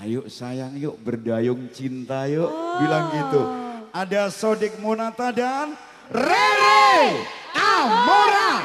Ayo sayang yuk berdayung cinta yuk. Bilang gitu. Ada Sodik Munata dan Rere Amora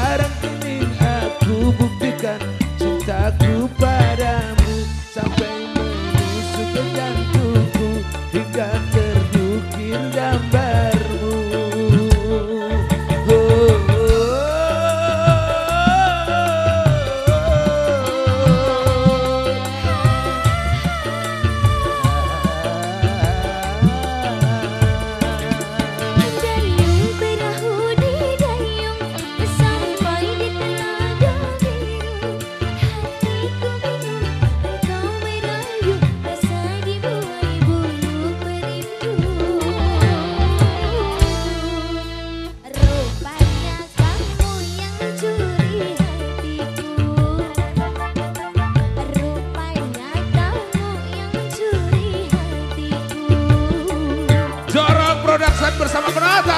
bersama Penata.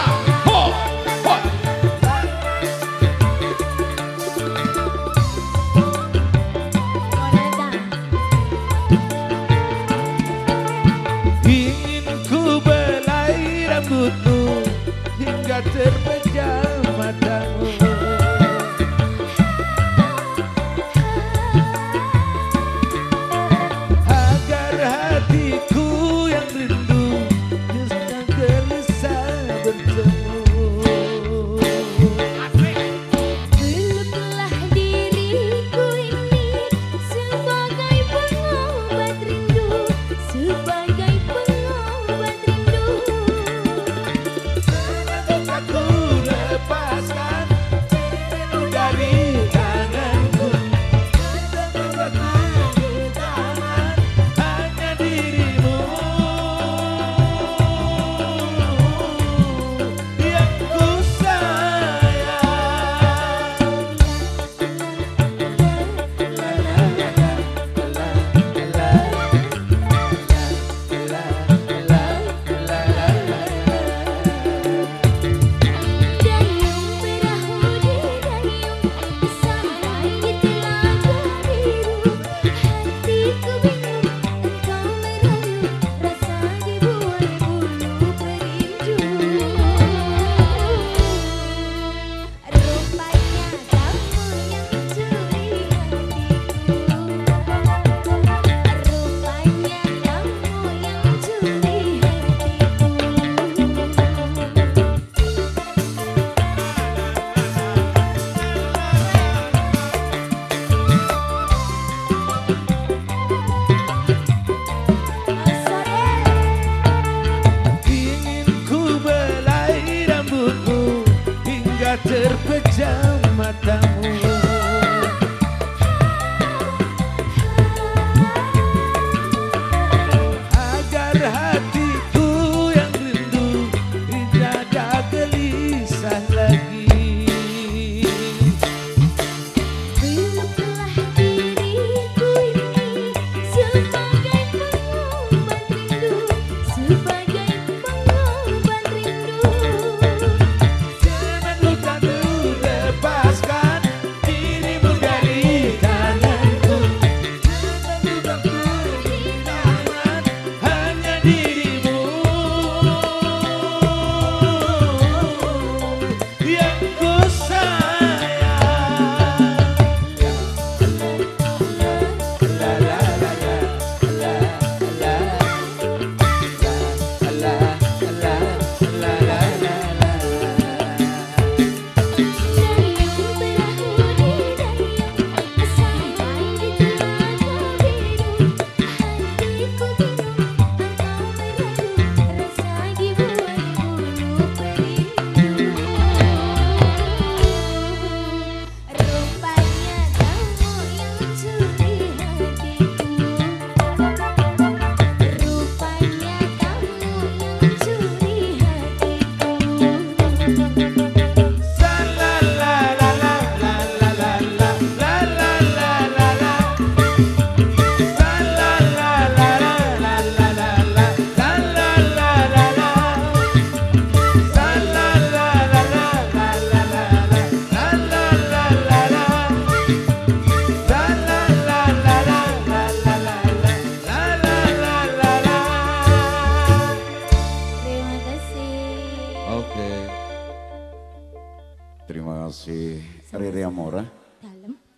Riri Amora.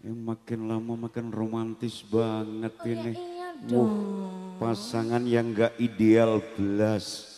Ya, makin lama makin romantis banget oh, ini. Ya, iya dong. Pasangan yang gak ideal belas.